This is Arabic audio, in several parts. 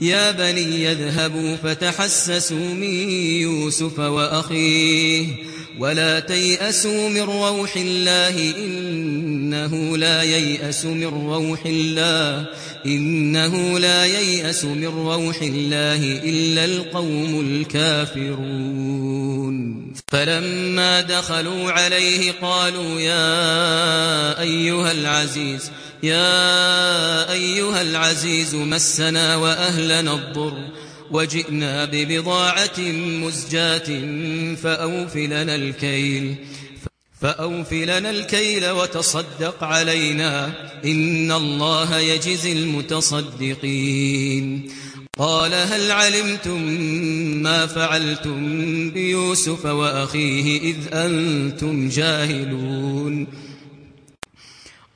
يا بني يذهبوا فتحسسوا من يوسف وأخيه ولا تيأسوا من روح الله إنه لا ييأس من روح الله إنه لا ييأس من روح الله إلا القوم الكافرون فلما دخلوا عليه قالوا يا أيها العزيز يا أيها العزيز مسنا وأهلنا الضر وجئنا ببضاعة مزجاة فأوفلنا الكيل فأوفلنا الكيل وتصدق علينا إن الله يجزي المتصدقين قال هل علمتم ما فعلتم بيوسف وأخيه إذ أنتم جاهلون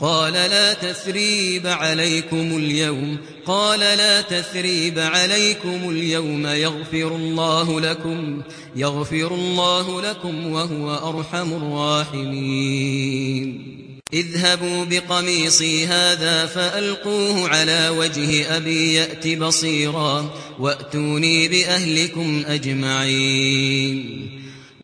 قال لا تثريب عليكم اليوم. قال لا تثريب عليكم اليوم. يغفر الله لكم يغفر الله لكم وهو أرحم الراحمين. اذهبوا بقميصي هذا فألقوه على وجه أبي يأت بصيرا وأتوني بأهلكم أجمعين.